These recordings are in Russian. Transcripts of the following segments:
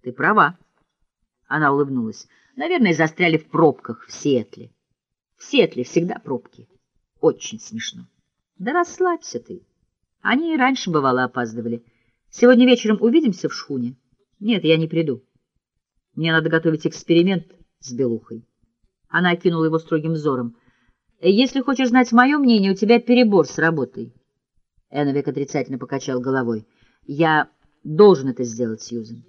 — Ты права. Она улыбнулась. — Наверное, застряли в пробках в Сиэтле. В Сиэтле всегда пробки. Очень смешно. Да расслабься ты. Они и раньше, бывало, опаздывали. Сегодня вечером увидимся в шхуне? Нет, я не приду. Мне надо готовить эксперимент с белухой. Она окинула его строгим взором. Если хочешь знать мое мнение, у тебя перебор с работой. Эновик отрицательно покачал головой. Я должен это сделать, Сьюзен.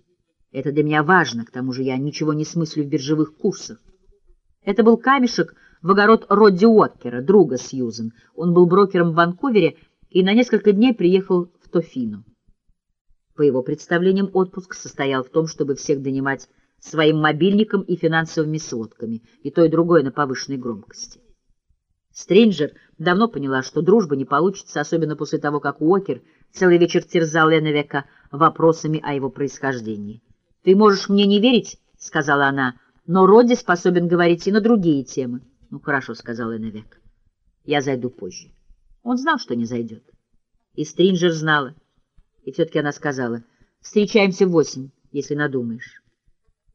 Это для меня важно, к тому же я ничего не смыслю в биржевых курсах. Это был камешек в огород Родди Уоккера, друга Сьюзен. Он был брокером в Ванкувере и на несколько дней приехал в Тофино. По его представлениям, отпуск состоял в том, чтобы всех донимать своим мобильником и финансовыми сводками, и то и другое на повышенной громкости. Стринджер давно поняла, что дружба не получится, особенно после того, как Уокер целый вечер терзал Леновека вопросами о его происхождении. — Ты можешь мне не верить, — сказала она, — но Родди способен говорить и на другие темы. — Ну, хорошо, — сказал Леновек. — Я зайду позже. Он знал, что не зайдет. И Стринджер знала. И все-таки она сказала, — Встречаемся в восемь, если надумаешь.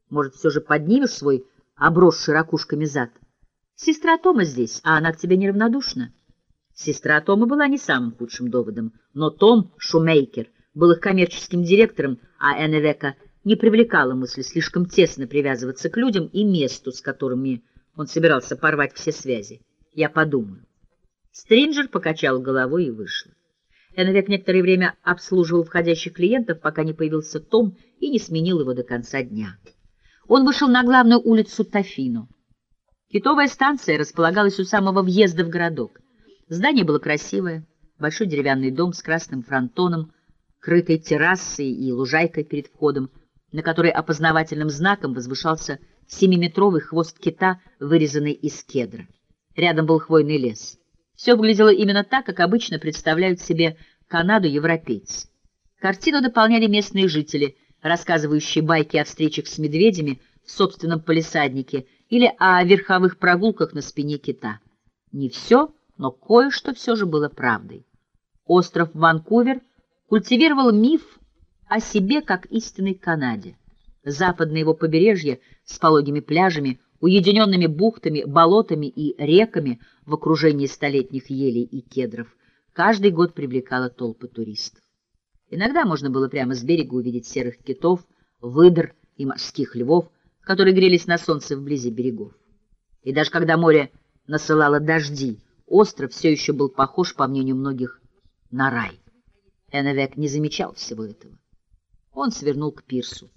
Может, все же поднимешь свой обросший ракушками зад? Сестра Тома здесь, а она к тебе неравнодушна. Сестра Тома была не самым худшим доводом, но Том Шумейкер был их коммерческим директором, а Эннвека не привлекала мысль слишком тесно привязываться к людям и месту, с которыми он собирался порвать все связи. Я подумаю. Стринджер покачал головой и вышла. Эннвек некоторое время обслуживал входящих клиентов, пока не появился Том и не сменил его до конца дня. Он вышел на главную улицу Тафино. Китовая станция располагалась у самого въезда в городок. Здание было красивое, большой деревянный дом с красным фронтоном, крытой террасой и лужайкой перед входом, на которой опознавательным знаком возвышался семиметровый хвост кита, вырезанный из кедра. Рядом был хвойный лес. Все выглядело именно так, как обычно представляют себе Канаду европейцы. Картину дополняли местные жители, рассказывающие байки о встречах с медведями в собственном полисаднике или о верховых прогулках на спине кита. Не все, но кое-что все же было правдой. Остров Ванкувер культивировал миф о себе как истинной Канаде. Западное его побережье с пологими пляжами, уединенными бухтами, болотами и реками в окружении столетних елей и кедров каждый год привлекало толпы туристов. Иногда можно было прямо с берега увидеть серых китов, выдр и морских львов, которые грелись на солнце вблизи берегов. И даже когда море насылало дожди, остров все еще был похож, по мнению многих, на рай. Эннвек не замечал всего этого. Он свернул к пирсу.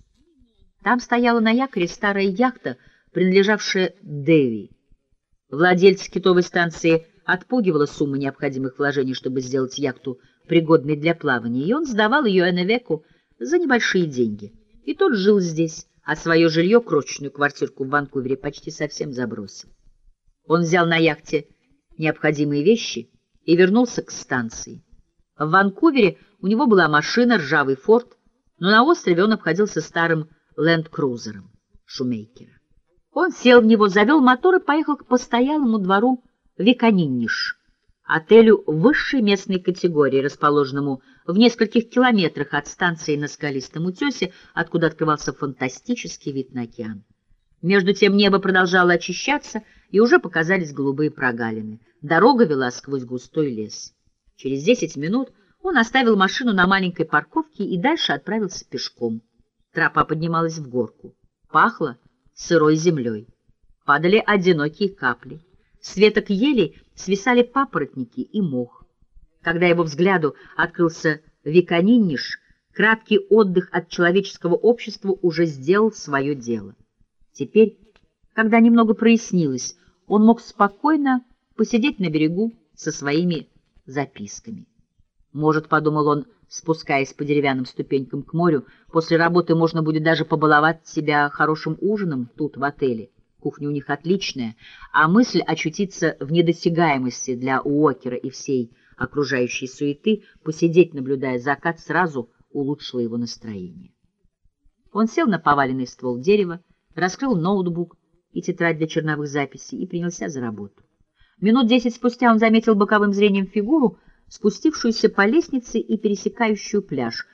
Там стояла на якоре старая яхта, принадлежавшая Дэви. Владельца китовой станции отпугивала сумма необходимых вложений, чтобы сделать яхту пригодной для плавания, и он сдавал ее Эннвеку за небольшие деньги. И тот жил здесь, а свое жилье, крошечную квартирку в Ванкувере, почти совсем забросил. Он взял на яхте необходимые вещи и вернулся к станции. В Ванкувере у него была машина, ржавый форт, но на острове он обходился старым ленд-крузером Шумейкера. Он сел в него, завел мотор и поехал к постоялому двору Виканинниш, отелю высшей местной категории, расположенному в нескольких километрах от станции на скалистом утесе, откуда открывался фантастический вид на океан. Между тем небо продолжало очищаться, и уже показались голубые прогалины. Дорога вела сквозь густой лес. Через десять минут он оставил машину на маленькой парковке и дальше отправился пешком. Тропа поднималась в горку. Пахло сырой землей. Падали одинокие капли. С веток елей свисали папоротники и мох. Когда его взгляду открылся Виканиниш, краткий отдых от человеческого общества уже сделал свое дело. Теперь, когда немного прояснилось, он мог спокойно посидеть на берегу со своими записками. Может, — подумал он, спускаясь по деревянным ступенькам к морю, — после работы можно будет даже побаловать себя хорошим ужином тут, в отеле. Кухня у них отличная, а мысль очутиться в недосягаемости для Уокера и всей окружающей суеты, посидеть, наблюдая закат, сразу улучшила его настроение. Он сел на поваленный ствол дерева, раскрыл ноутбук и тетрадь для черновых записей и принялся за работу. Минут десять спустя он заметил боковым зрением фигуру, спустившуюся по лестнице и пересекающую пляж.